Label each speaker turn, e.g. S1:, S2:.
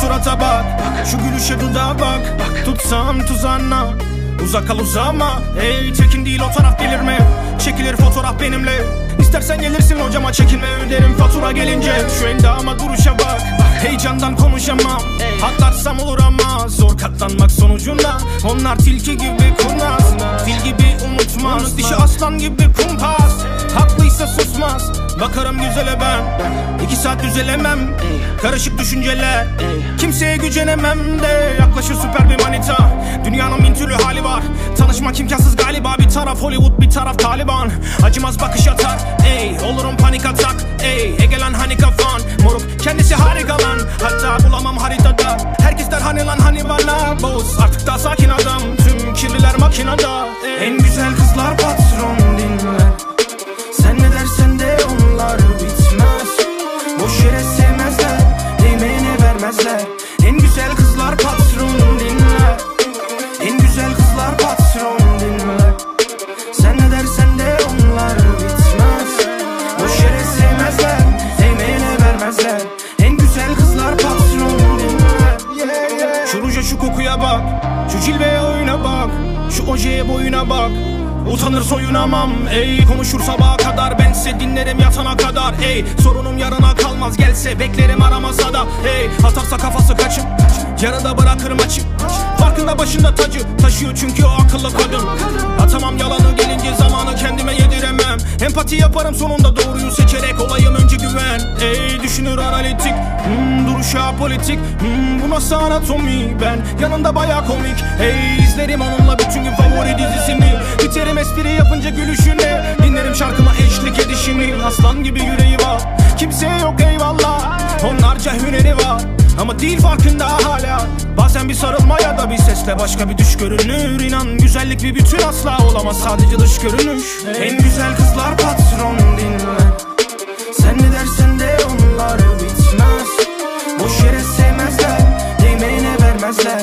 S1: surata bak Şu gülüşe dudağa bak. Tutsam tuzağına Uzak kal uzama Ey tekin değil o taraf delirme Çekilir fotoğraf benimle. İstersen gelirsin hocama çekinme öderim fatura gelince. Şu endama duruşa bak Heyecandan konuşamam. Atlatsam olur ama Zor katlanmak sonucunda. Onlar tilki gibi kurnaz Fil gibi unutmaz. Dişi aslan gibi kumpas Haklıysa susmaz Bakarım güzele ben. İki saat düzelemem. Karışık düşünceler. Kimseye gücenemem de. Yaklaşır süper bir manita. Dünyanın bin türlü hali var. Tanışmak imkansız galiba. Bir taraf Hollywood bir taraf Taliban. Acımaz bakış atar. Ey olurum panik atak. Ey Egelan hani kafan? Moruk kendisi harika lan. Hatta bulamam haritada. Herkes der hani lan hani bana. Boz artık daha sakin adam. Tüm kirliler makinada. Ey. En güzel kızlar Şu kokuya bak. Şu cilveye oyuna bak. Şu ojeye boyuna bak. Utanır soyunamam ey. Konuşur sabaha kadar. Bense dinlerim yatana kadar ey. Sorunum yarına kalmaz. Gelse beklerim aramasa da ey. Atarsa kafası kaçım Yarıda bırakırım açık Farkında başında tacı. Taşıyor çünkü o akıllı kadın. Atamam yalanı gelince Empati yaparım sonunda. Doğruyu seçerek olayım önce güven. Ey düşünür analitik. Hmm, Duruşu apolitik hmm, Bu nasıl anatomi? Ben Yanında baya komik. Ey izlerim onunla bütün gün favori dizisini. Biterim espri yapınca gülüşüne. Dinlerim şarkıma eşlik edişini. Aslan gibi yüreği var. Kimseye yok eyvallah. Onlarca hüneri var ama değil farkında hala. Bazen bir sarılma ya da bir sesle başka bir düş görünür İnan güzellik bir bütün asla olamaz. Sadece dış görünüş. En güzel kızlar patron dinler Sen ne dersen de onlar bitmez. Boş yere sevmezler Değmeyene vermezler